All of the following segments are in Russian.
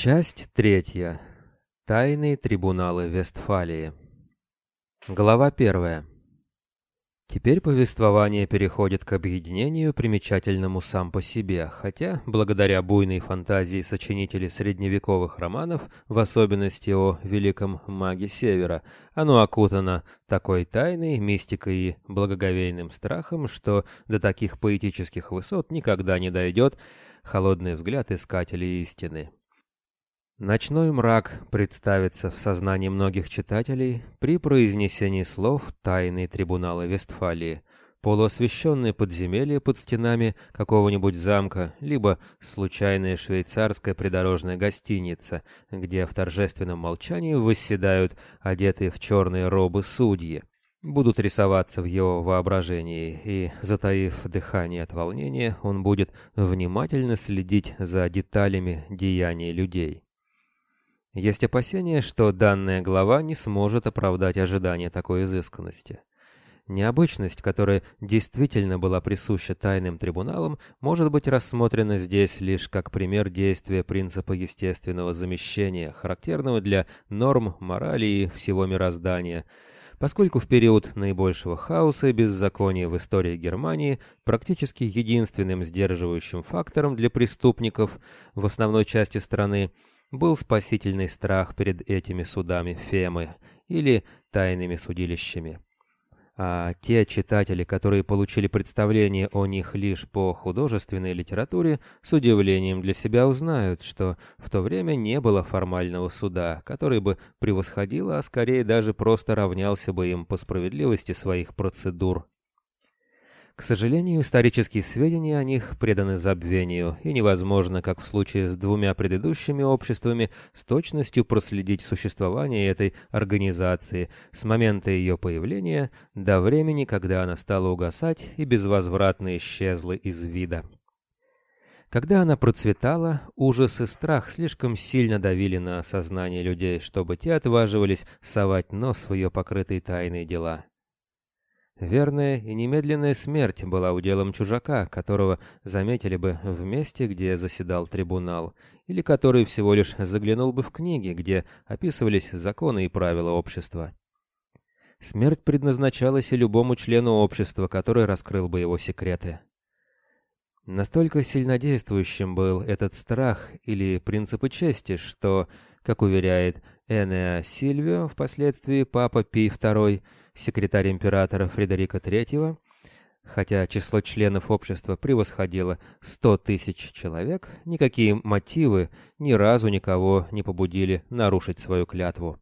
Часть третья. Тайные трибуналы Вестфалии. Глава первая. Теперь повествование переходит к объединению, примечательному сам по себе, хотя, благодаря буйной фантазии сочинителей средневековых романов, в особенности о великом маге Севера, оно окутано такой тайной, мистикой и благоговейным страхом, что до таких поэтических высот никогда не дойдет холодный взгляд искателей истины. Ночной мрак представится в сознании многих читателей при произнесении слов «Тайные трибуналы Вестфалии», полуосвещенные подземелья под стенами какого-нибудь замка, либо случайная швейцарская придорожная гостиница, где в торжественном молчании восседают одетые в черные робы судьи. Будут рисоваться в его воображении, и, затаив дыхание от волнения, он будет внимательно следить за деталями деяний людей. Есть опасение, что данная глава не сможет оправдать ожидания такой изысканности. Необычность, которая действительно была присуща тайным трибуналам, может быть рассмотрена здесь лишь как пример действия принципа естественного замещения, характерного для норм морали и всего мироздания, поскольку в период наибольшего хаоса и беззакония в истории Германии практически единственным сдерживающим фактором для преступников в основной части страны – был спасительный страх перед этими судами Фемы или тайными судилищами. А те читатели, которые получили представление о них лишь по художественной литературе, с удивлением для себя узнают, что в то время не было формального суда, который бы превосходил, а скорее даже просто равнялся бы им по справедливости своих процедур к сожалению, исторические сведения о них преданы забвению, и невозможно, как в случае с двумя предыдущими обществами, с точностью проследить существование этой организации с момента ее появления до времени, когда она стала угасать и безвозвратно исчезла из вида. Когда она процветала, ужас и страх слишком сильно давили на сознание людей, чтобы те отваживались совать нос в ее покрытые тайные дела. Верная и немедленная смерть была уделом чужака, которого заметили бы в месте, где заседал трибунал, или который всего лишь заглянул бы в книги, где описывались законы и правила общества. Смерть предназначалась и любому члену общества, который раскрыл бы его секреты. Настолько сильнодействующим был этот страх или принципы чести, что, как уверяет Энеа Сильвио, впоследствии папа Пий II, секретарь императора Фредерика III, хотя число членов общества превосходило 100 тысяч человек, никакие мотивы ни разу никого не побудили нарушить свою клятву.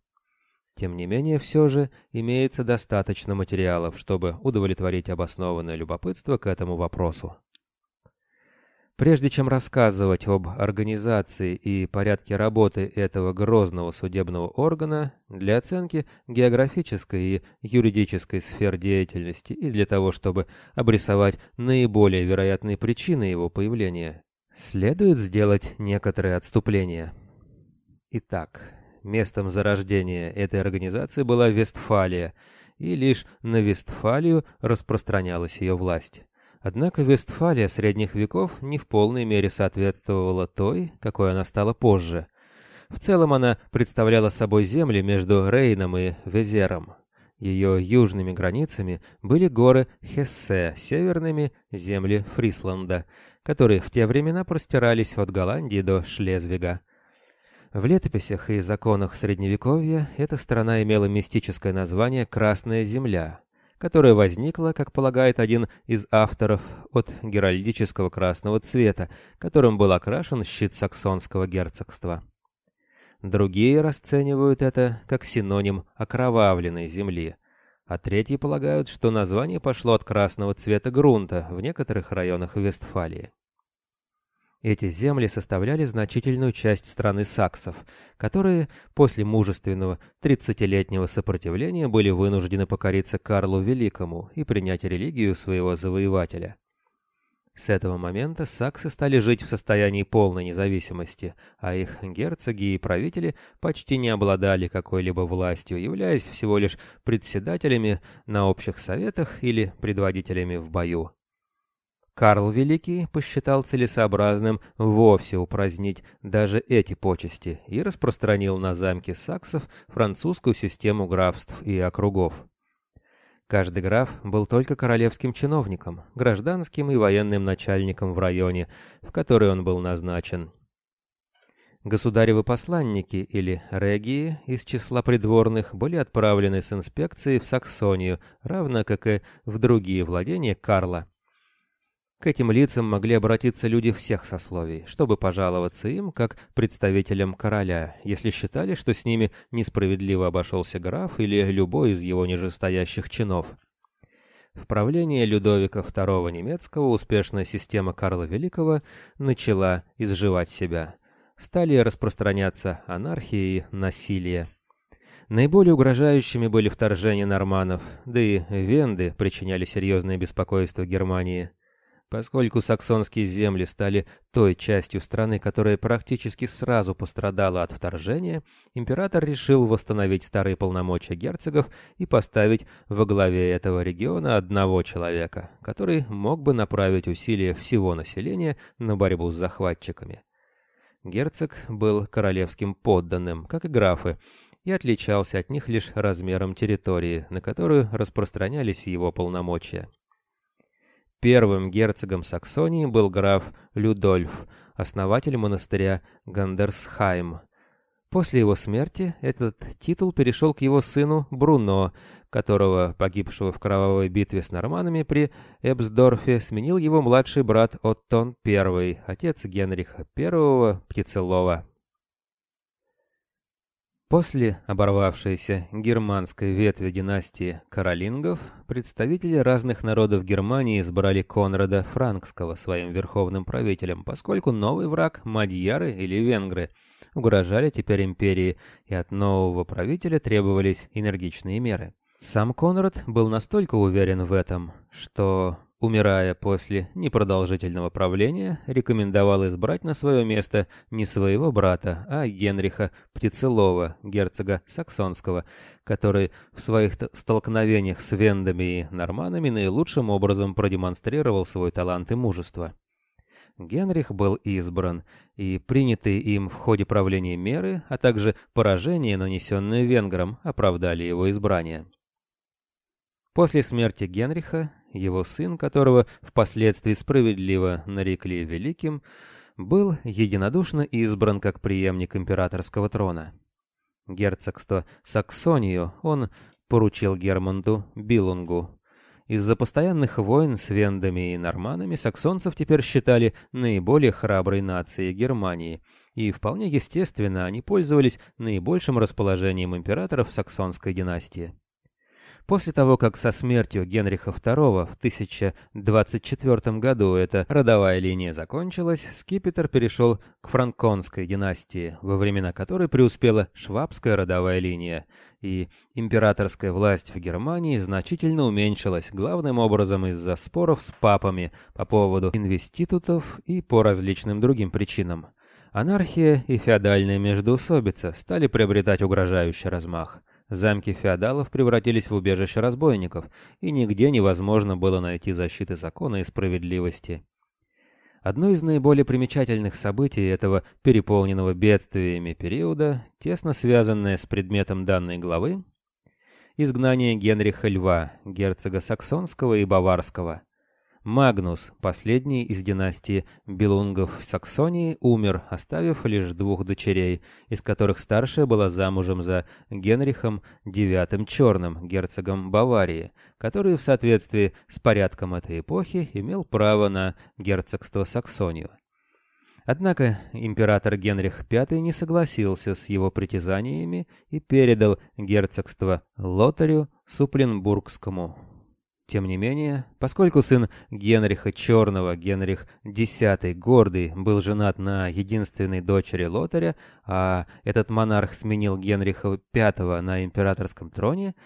Тем не менее, все же имеется достаточно материалов, чтобы удовлетворить обоснованное любопытство к этому вопросу. Прежде чем рассказывать об организации и порядке работы этого грозного судебного органа, для оценки географической и юридической сфер деятельности и для того, чтобы обрисовать наиболее вероятные причины его появления, следует сделать некоторые отступления. Итак, местом зарождения этой организации была Вестфалия, и лишь на Вестфалию распространялась ее власть. Однако Вестфалия средних веков не в полной мере соответствовала той, какой она стала позже. В целом она представляла собой земли между Рейном и Везером. Ее южными границами были горы Хессе, северными — земли Фрисланда, которые в те времена простирались от Голландии до Шлезвига. В летописях и законах Средневековья эта страна имела мистическое название «Красная земля», которая возникла, как полагает один из авторов, от геральдического красного цвета, которым был окрашен щит саксонского герцогства. Другие расценивают это как синоним окровавленной земли, а третьи полагают, что название пошло от красного цвета грунта в некоторых районах Вестфалии. Эти земли составляли значительную часть страны саксов, которые после мужественного тридцатилетнего сопротивления были вынуждены покориться Карлу Великому и принять религию своего завоевателя. С этого момента саксы стали жить в состоянии полной независимости, а их герцоги и правители почти не обладали какой-либо властью, являясь всего лишь председателями на общих советах или предводителями в бою. Карл Великий посчитал целесообразным вовсе упразднить даже эти почести и распространил на замки саксов французскую систему графств и округов. Каждый граф был только королевским чиновником, гражданским и военным начальником в районе, в который он был назначен. Государевы посланники или регии из числа придворных были отправлены с инспекцией в Саксонию, равно как и в другие владения Карла. К этим лицам могли обратиться люди всех сословий, чтобы пожаловаться им как представителям короля, если считали, что с ними несправедливо обошелся граф или любой из его нижестоящих чинов. В правлении Людовика II немецкого успешная система Карла Великого начала изживать себя. Стали распространяться анархия и насилие. Наиболее угрожающими были вторжения норманов, да и венды причиняли серьезное беспокойство Германии – Поскольку саксонские земли стали той частью страны, которая практически сразу пострадала от вторжения, император решил восстановить старые полномочия герцогов и поставить во главе этого региона одного человека, который мог бы направить усилия всего населения на борьбу с захватчиками. Герцог был королевским подданным, как и графы, и отличался от них лишь размером территории, на которую распространялись его полномочия. Первым герцогом Саксонии был граф Людольф, основатель монастыря Гандерсхайм. После его смерти этот титул перешел к его сыну Бруно, которого, погибшего в кровавой битве с норманами при Эбсдорфе, сменил его младший брат Оттон I, отец Генриха I Птицелова. После оборвавшейся германской ветви династии Каролингов, представители разных народов Германии избрали Конрада Франкского своим верховным правителем, поскольку новый враг, мадьяры или венгры, угрожали теперь империи, и от нового правителя требовались энергичные меры. Сам Конрад был настолько уверен в этом, что умирая после непродолжительного правления, рекомендовал избрать на свое место не своего брата, а Генриха Птицелова, герцога Саксонского, который в своих столкновениях с вендами и норманами наилучшим образом продемонстрировал свой талант и мужество. Генрих был избран, и принятые им в ходе правления меры, а также поражения, нанесенные венграм, оправдали его избрание. После смерти Генриха его сын, которого впоследствии справедливо нарекли великим, был единодушно избран как преемник императорского трона. Герцогство Саксонию он поручил Германду Билунгу. Из-за постоянных войн с вендами и норманами саксонцев теперь считали наиболее храброй нацией Германии, и вполне естественно они пользовались наибольшим расположением императоров саксонской династии. После того, как со смертью Генриха II в 1024 году эта родовая линия закончилась, скипетр перешел к франконской династии, во времена которой преуспела швабская родовая линия, и императорская власть в Германии значительно уменьшилась, главным образом из-за споров с папами по поводу инвеститутов и по различным другим причинам. Анархия и феодальная междоусобица стали приобретать угрожающий размах. Замки феодалов превратились в убежище разбойников, и нигде невозможно было найти защиты закона и справедливости. Одно из наиболее примечательных событий этого переполненного бедствиями периода, тесно связанное с предметом данной главы, изгнание Генриха Льва, герцога Саксонского и Баварского, Магнус, последний из династии Белунгов в Саксонии, умер, оставив лишь двух дочерей, из которых старшая была замужем за Генрихом IX Черным, герцогом Баварии, который в соответствии с порядком этой эпохи имел право на герцогство Саксонию. Однако император Генрих V не согласился с его притязаниями и передал герцогство Лотарю Супленбургскому. Тем не менее, поскольку сын Генриха Черного, Генрих X Гордый, был женат на единственной дочери Лотаря, а этот монарх сменил Генриха V на императорском троне,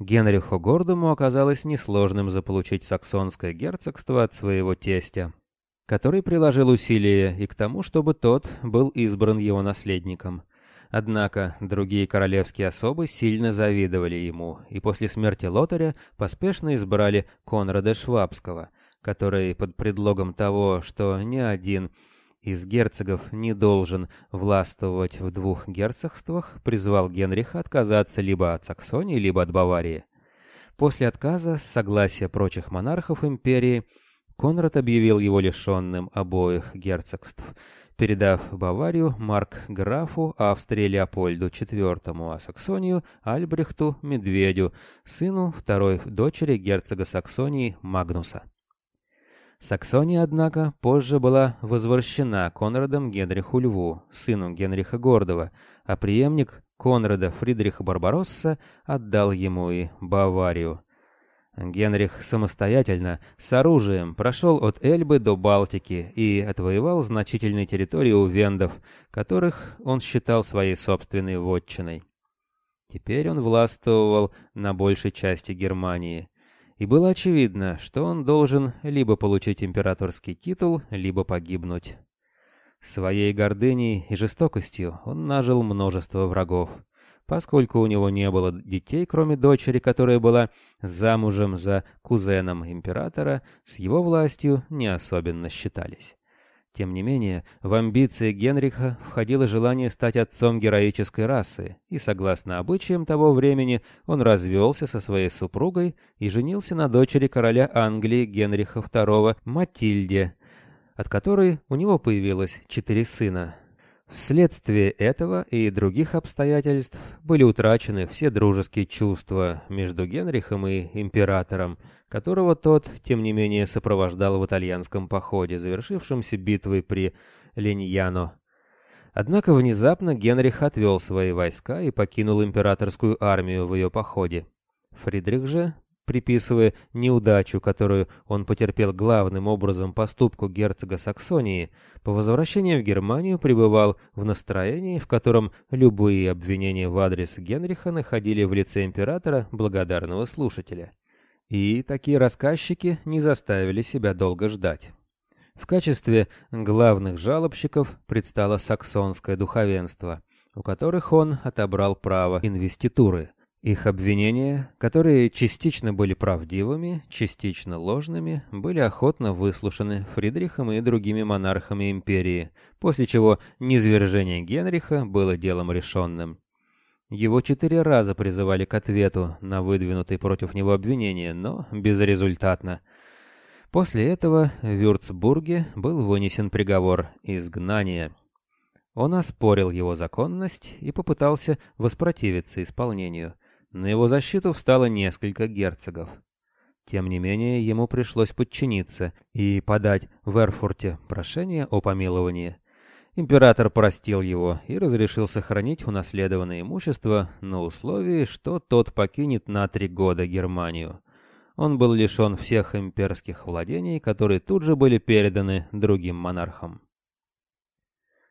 Генриху Гордому оказалось несложным заполучить саксонское герцогство от своего тестя, который приложил усилия и к тому, чтобы тот был избран его наследником. Однако другие королевские особы сильно завидовали ему, и после смерти Лотаря поспешно избрали Конрада Швабского, который под предлогом того, что ни один из герцогов не должен властвовать в двух герцогствах, призвал Генриха отказаться либо от Саксонии, либо от Баварии. После отказа с согласия прочих монархов империи Конрад объявил его лишенным обоих герцогств, передав Баварию Марк-графу Австрии Леопольду IV, а Саксонию Альбрехту Медведю, сыну второй дочери герцога Саксонии Магнуса. Саксония, однако, позже была возвращена Конрадом Генриху Льву, сыну Генриха Гордого, а преемник Конрада Фридриха Барбаросса отдал ему и Баварию. Генрих самостоятельно, с оружием, прошел от Эльбы до Балтики и отвоевал значительные территории у вендов, которых он считал своей собственной вотчиной. Теперь он властвовал на большей части Германии, и было очевидно, что он должен либо получить императорский титул, либо погибнуть. Своей гордыней и жестокостью он нажил множество врагов. Поскольку у него не было детей, кроме дочери, которая была замужем за кузеном императора, с его властью не особенно считались. Тем не менее, в амбиции Генриха входило желание стать отцом героической расы, и, согласно обычаям того времени, он развелся со своей супругой и женился на дочери короля Англии Генриха II Матильде, от которой у него появилось четыре сына. Вследствие этого и других обстоятельств были утрачены все дружеские чувства между Генрихом и императором, которого тот, тем не менее, сопровождал в итальянском походе, завершившемся битвой при Леньяно. Однако внезапно Генрих отвел свои войска и покинул императорскую армию в ее походе. Фридрих же приписывая неудачу, которую он потерпел главным образом поступку герцога Саксонии, по возвращении в Германию пребывал в настроении, в котором любые обвинения в адрес Генриха находили в лице императора благодарного слушателя. И такие рассказчики не заставили себя долго ждать. В качестве главных жалобщиков предстало саксонское духовенство, у которых он отобрал право инвеституры – их обвинения, которые частично были правдивыми, частично ложными, были охотно выслушаны Фридрихом и другими монархами империи, после чего низвержение Генриха было делом решенным. Его четыре раза призывали к ответу на выдвинутые против него обвинения, но безрезультатно. После этого в Вюрцбурге был вынесен приговор изгнания. Он оспорил его законность и попытался воспротивиться исполнению – на его защиту встало несколько герцогов. Тем не менее, ему пришлось подчиниться и подать в Эрфурте прошение о помиловании. Император простил его и разрешил сохранить унаследованное имущество на условии, что тот покинет на три года Германию. Он был лишен всех имперских владений, которые тут же были переданы другим монархам.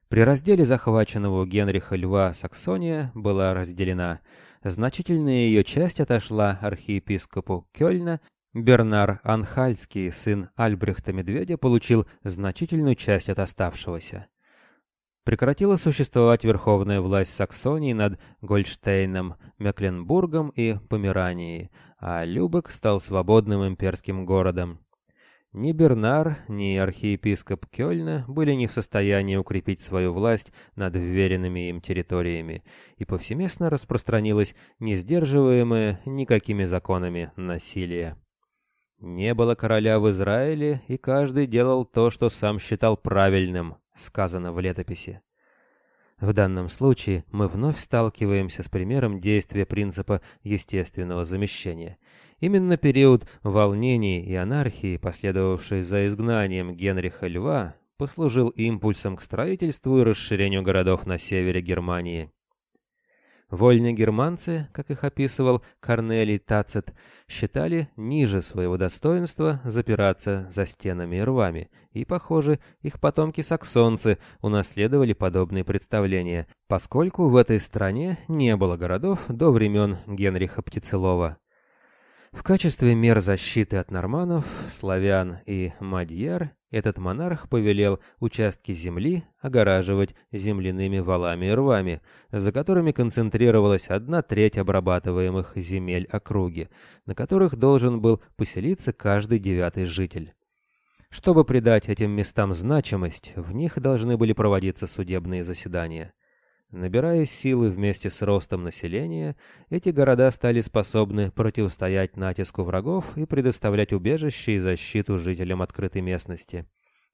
При разделе захваченного у Генриха Льва Саксония была разделена – Значительная ее часть отошла архиепископу Кёльна, Бернар Анхальский, сын Альбрехта Медведя, получил значительную часть от оставшегося. Прекратила существовать верховная власть Саксонии над Гольштейном, Мекленбургом и Померанией, а Любек стал свободным имперским городом. Ни Бернар, ни архиепископ Кёльна были не в состоянии укрепить свою власть над вверенными им территориями, и повсеместно распространилось несдерживаемое никакими законами насилие. Не было короля в Израиле, и каждый делал то, что сам считал правильным, сказано в летописи. В данном случае мы вновь сталкиваемся с примером действия принципа естественного замещения – Именно период волнений и анархии, последовавший за изгнанием Генриха Льва, послужил импульсом к строительству и расширению городов на севере Германии. Вольные германцы, как их описывал Корнелий Тацет, считали ниже своего достоинства запираться за стенами и рвами, и, похоже, их потомки-саксонцы унаследовали подобные представления, поскольку в этой стране не было городов до времен Генриха Птицелова. В качестве мер защиты от норманов, славян и мадьяр этот монарх повелел участки земли огораживать земляными валами и рвами, за которыми концентрировалась одна треть обрабатываемых земель округи, на которых должен был поселиться каждый девятый житель. Чтобы придать этим местам значимость, в них должны были проводиться судебные заседания. Набирая силы вместе с ростом населения, эти города стали способны противостоять натиску врагов и предоставлять убежище и защиту жителям открытой местности.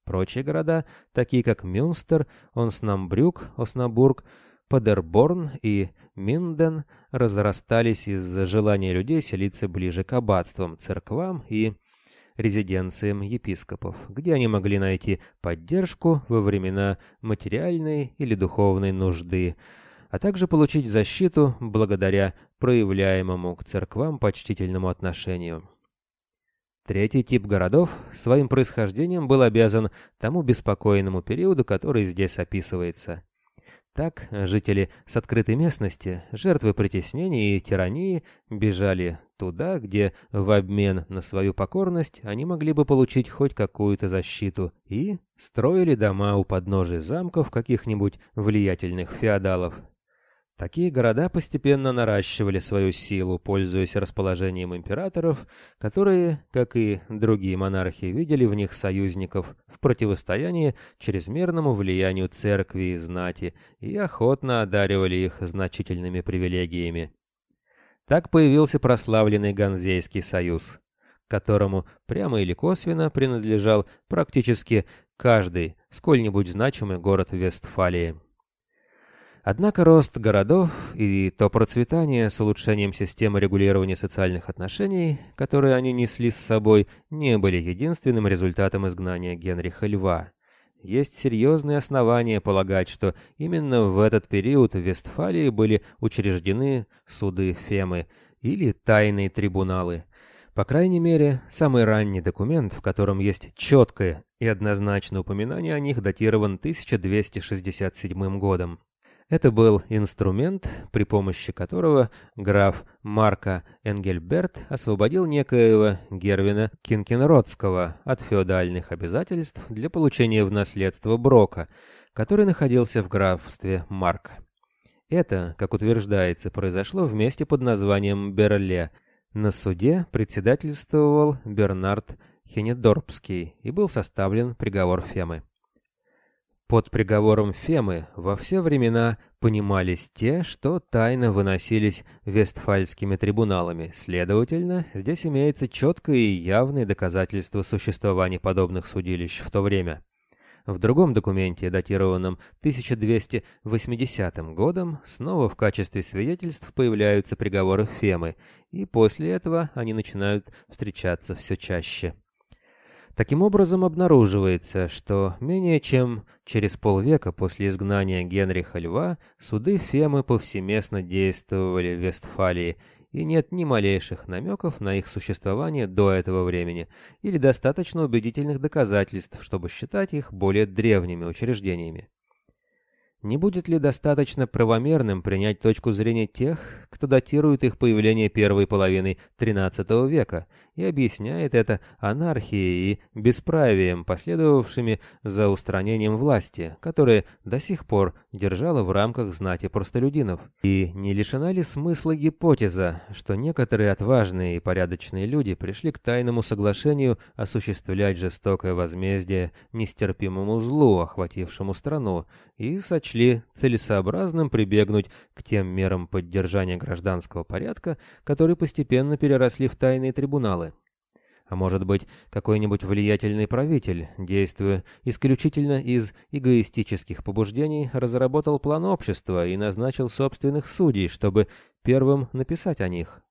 Прочие города, такие как Мюнстер, Онснамбрюк, Оснабург, Падерборн и Минден, разрастались из-за желания людей селиться ближе к аббатствам, церквам и резиденциям епископов, где они могли найти поддержку во времена материальной или духовной нужды, а также получить защиту благодаря проявляемому к церквам почтительному отношению. Третий тип городов своим происхождением был обязан тому беспокойному периоду, который здесь описывается. Так, жители с открытой местности, жертвы притеснений и тирании, бежали туда, где в обмен на свою покорность они могли бы получить хоть какую-то защиту, и строили дома у подножия замков каких-нибудь влиятельных феодалов. Такие города постепенно наращивали свою силу, пользуясь расположением императоров, которые, как и другие монархи, видели в них союзников в противостоянии чрезмерному влиянию церкви и знати и охотно одаривали их значительными привилегиями. Так появился прославленный Ганзейский союз, которому прямо или косвенно принадлежал практически каждый сколь-нибудь значимый город Вестфалии. Однако рост городов и то процветание с улучшением системы регулирования социальных отношений, которые они несли с собой, не были единственным результатом изгнания Генриха Льва. Есть серьезные основания полагать, что именно в этот период в Вестфалии были учреждены суды Фемы или тайные трибуналы. По крайней мере, самый ранний документ, в котором есть четкое и однозначное упоминание о них, датирован 1267 годом. Это был инструмент, при помощи которого граф Марка Энгельберт освободил некоего Гервина Кинкенродского от феодальных обязательств для получения в наследство Брока, который находился в графстве Марка. Это, как утверждается, произошло в месте под названием Берле. На суде председательствовал Бернард Хенедорпский и был составлен приговор Фемы. Под приговором Фемы во все времена понимались те, что тайно выносились вестфальскими трибуналами. Следовательно, здесь имеется четкое и явное доказательство существования подобных судилищ в то время. В другом документе, датированном 1280 годом, снова в качестве свидетельств появляются приговоры Фемы, и после этого они начинают встречаться все чаще. Таким образом, обнаруживается, что менее чем через полвека после изгнания Генриха Льва суды Фемы повсеместно действовали в Вестфалии, и нет ни малейших намеков на их существование до этого времени или достаточно убедительных доказательств, чтобы считать их более древними учреждениями. Не будет ли достаточно правомерным принять точку зрения тех, кто датирует их появление первой половины XIII века – и объясняет это анархией и бесправием, последовавшими за устранением власти, которая до сих пор держала в рамках знати простолюдинов. И не лишена ли смысла гипотеза, что некоторые отважные и порядочные люди пришли к тайному соглашению осуществлять жестокое возмездие нестерпимому злу, охватившему страну, и сочли целесообразным прибегнуть к тем мерам поддержания гражданского порядка, которые постепенно переросли в тайные трибуналы, а может быть, какой-нибудь влиятельный правитель, действуя исключительно из эгоистических побуждений, разработал план общества и назначил собственных судей, чтобы первым написать о них.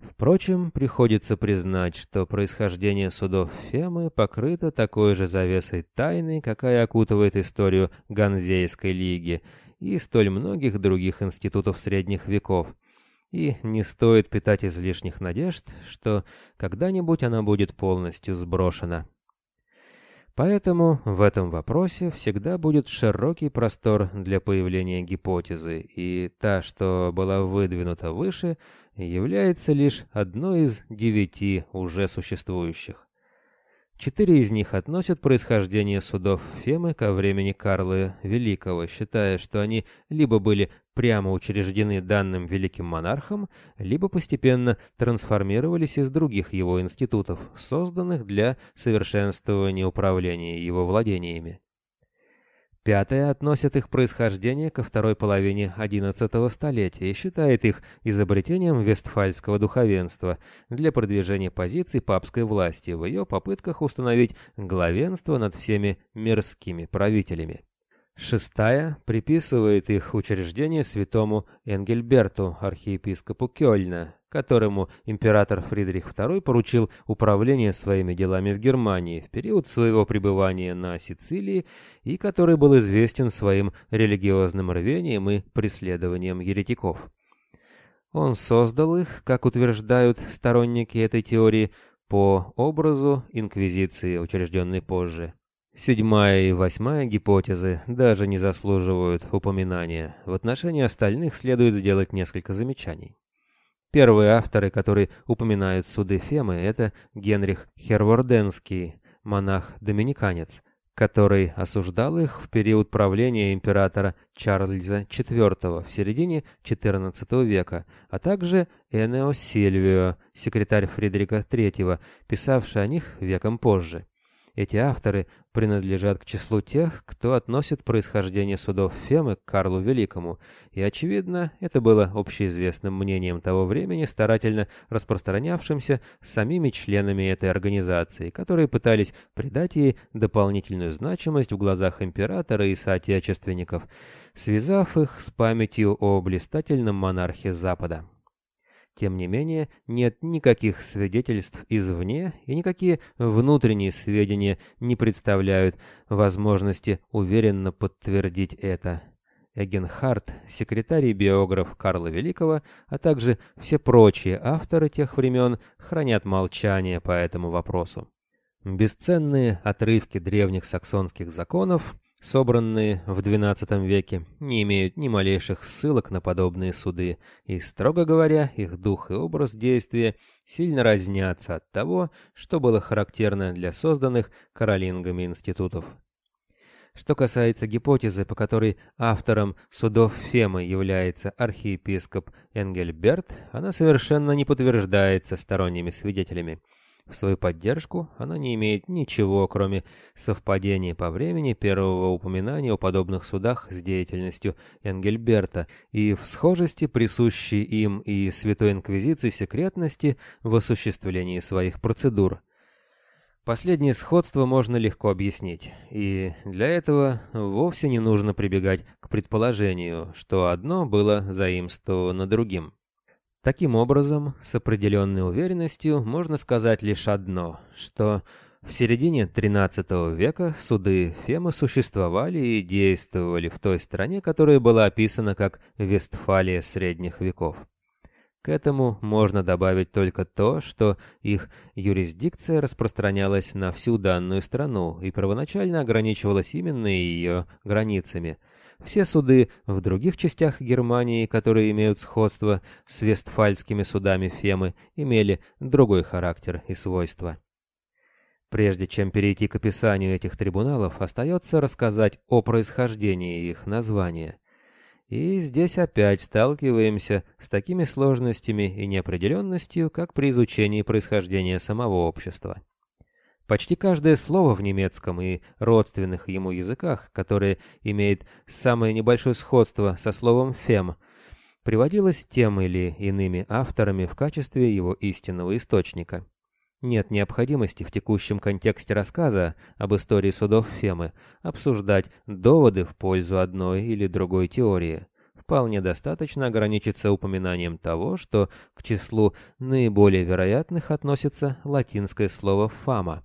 Впрочем, приходится признать, что происхождение судов Фемы покрыто такой же завесой тайны, какая окутывает историю Ганзейской лиги и столь многих других институтов средних веков, и не стоит питать излишних надежд, что когда-нибудь она будет полностью сброшена. Поэтому в этом вопросе всегда будет широкий простор для появления гипотезы, и та, что была выдвинута выше, является лишь одной из девяти уже существующих. Четыре из них относят происхождение судов Фемы ко времени Карла Великого, считая, что они либо были прямо учреждены данным великим монархом, либо постепенно трансформировались из других его институтов, созданных для совершенствования управления его владениями. Пятое относит их происхождение ко второй половине XI столетия и считает их изобретением вестфальского духовенства для продвижения позиций папской власти в ее попытках установить главенство над всеми мирскими правителями. Шестая приписывает их учреждение святому Энгельберту, архиепископу Кёльна, которому император Фридрих II поручил управление своими делами в Германии в период своего пребывания на Сицилии и который был известен своим религиозным рвением и преследованием еретиков. Он создал их, как утверждают сторонники этой теории, по образу инквизиции, учрежденной позже. Седьмая и восьмая гипотезы даже не заслуживают упоминания. В отношении остальных следует сделать несколько замечаний. Первые авторы, которые упоминают суды Фемы, это Генрих Херворденский, монах-доминиканец, который осуждал их в период правления императора Чарльза IV в середине XIV века, а также Энео Сильвио, секретарь Фридрика III, писавший о них веком позже. Эти авторы принадлежат к числу тех, кто относит происхождение судов Фемы к Карлу Великому, и, очевидно, это было общеизвестным мнением того времени, старательно распространявшимся самими членами этой организации, которые пытались придать ей дополнительную значимость в глазах императора и соотечественников, связав их с памятью о блистательном монархе Запада. Тем не менее, нет никаких свидетельств извне, и никакие внутренние сведения не представляют возможности уверенно подтвердить это. Эгенхард, секретарь и биограф Карла Великого, а также все прочие авторы тех времен хранят молчание по этому вопросу. Бесценные отрывки древних саксонских законов собранные в XII веке, не имеют ни малейших ссылок на подобные суды, и, строго говоря, их дух и образ действия сильно разнятся от того, что было характерно для созданных каролингами институтов. Что касается гипотезы, по которой автором судов Фемы является архиепископ Энгельберт, она совершенно не подтверждается сторонними свидетелями. В свою поддержку она не имеет ничего, кроме совпадения по времени первого упоминания о подобных судах с деятельностью Энгельберта и в схожести присущей им и Святой Инквизиции секретности в осуществлении своих процедур. Последнее сходство можно легко объяснить, и для этого вовсе не нужно прибегать к предположению, что одно было заимствовано другим. Таким образом, с определенной уверенностью можно сказать лишь одно, что в середине XIII века суды Фемы существовали и действовали в той стране, которая была описана как Вестфалия средних веков. К этому можно добавить только то, что их юрисдикция распространялась на всю данную страну и первоначально ограничивалась именно ее границами – все суды в других частях Германии, которые имеют сходство с вестфальскими судами Фемы, имели другой характер и свойства. Прежде чем перейти к описанию этих трибуналов, остается рассказать о происхождении их названия. И здесь опять сталкиваемся с такими сложностями и неопределенностью, как при изучении происхождения самого общества. Почти каждое слово в немецком и родственных ему языках, которое имеет самое небольшое сходство со словом «фем», приводилось тем или иными авторами в качестве его истинного источника. Нет необходимости в текущем контексте рассказа об истории судов Фемы обсуждать доводы в пользу одной или другой теории. Вполне достаточно ограничиться упоминанием того, что к числу наиболее вероятных относится латинское слово «фама»,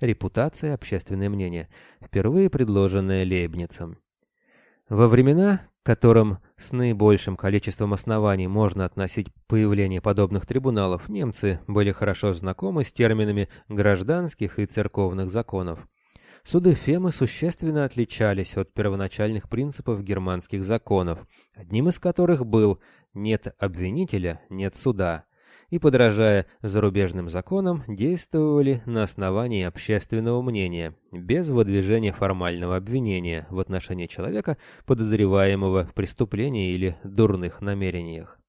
репутация, общественное мнение, впервые предложенное Лейбницем. Во времена, которым с наибольшим количеством оснований можно относить появление подобных трибуналов, немцы были хорошо знакомы с терминами гражданских и церковных законов. Суды Фемы существенно отличались от первоначальных принципов германских законов, одним из которых был «нет обвинителя, нет суда», и, подражая зарубежным законам, действовали на основании общественного мнения, без выдвижения формального обвинения в отношении человека, подозреваемого в преступлении или дурных намерениях.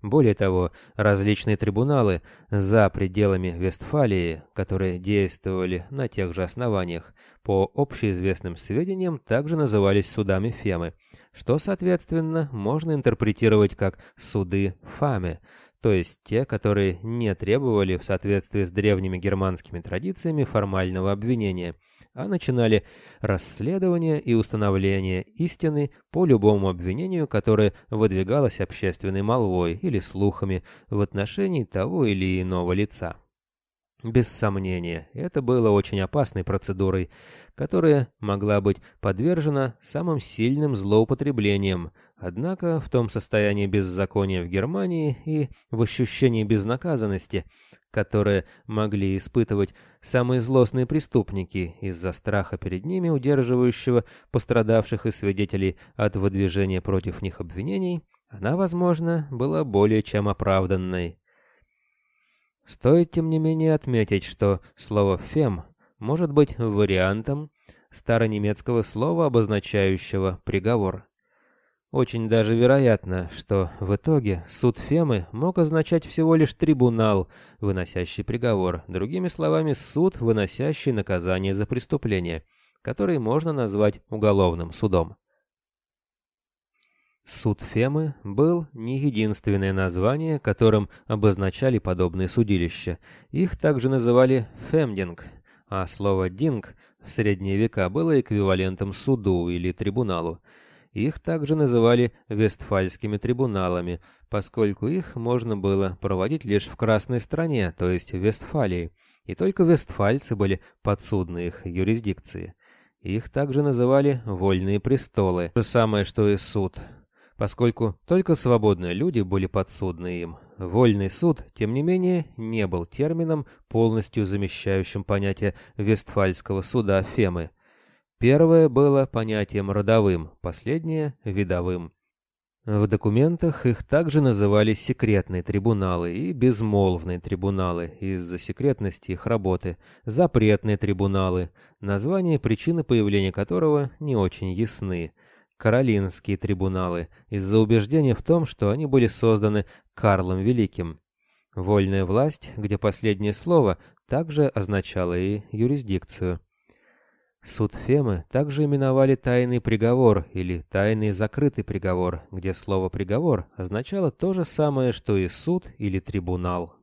Более того, различные трибуналы за пределами Вестфалии, которые действовали на тех же основаниях, по общеизвестным сведениям также назывались судами Фемы, что, соответственно, можно интерпретировать как «суды Фаме», то есть те, которые не требовали в соответствии с древними германскими традициями формального обвинения – а начинали расследование и установление истины по любому обвинению, которое выдвигалось общественной молвой или слухами в отношении того или иного лица. Без сомнения, это было очень опасной процедурой, которая могла быть подвержена самым сильным злоупотреблениям, однако в том состоянии беззакония в Германии и в ощущении безнаказанности – которое могли испытывать самые злостные преступники из-за страха перед ними, удерживающего пострадавших и свидетелей от выдвижения против них обвинений, она, возможно, была более чем оправданной. Стоит, тем не менее, отметить, что слово «фем» может быть вариантом старонемецкого слова, обозначающего «приговор». Очень даже вероятно, что в итоге суд Фемы мог означать всего лишь трибунал, выносящий приговор, другими словами, суд, выносящий наказание за преступление, который можно назвать уголовным судом. Суд Фемы был не единственное название, которым обозначали подобные судилища. Их также называли «фемдинг», а слово «динг» в средние века было эквивалентом суду или трибуналу. Их также называли Вестфальскими трибуналами, поскольку их можно было проводить лишь в Красной стране, то есть в Вестфалии, и только вестфальцы были подсудны их юрисдикции. Их также называли «вольные престолы», то же самое, что и суд, поскольку только свободные люди были подсудны им. Вольный суд, тем не менее, не был термином, полностью замещающим понятие Вестфальского суда Фемы – Первое было понятием родовым, последнее — видовым. В документах их также называли секретные трибуналы и безмолвные трибуналы из-за секретности их работы, запретные трибуналы, названия причины появления которого не очень ясны, каролинские трибуналы, из-за убеждения в том, что они были созданы Карлом Великим. Вольная власть, где последнее слово также означало и юрисдикцию. Суд Фемы также именовали тайный приговор или тайный закрытый приговор, где слово «приговор» означало то же самое, что и суд или трибунал.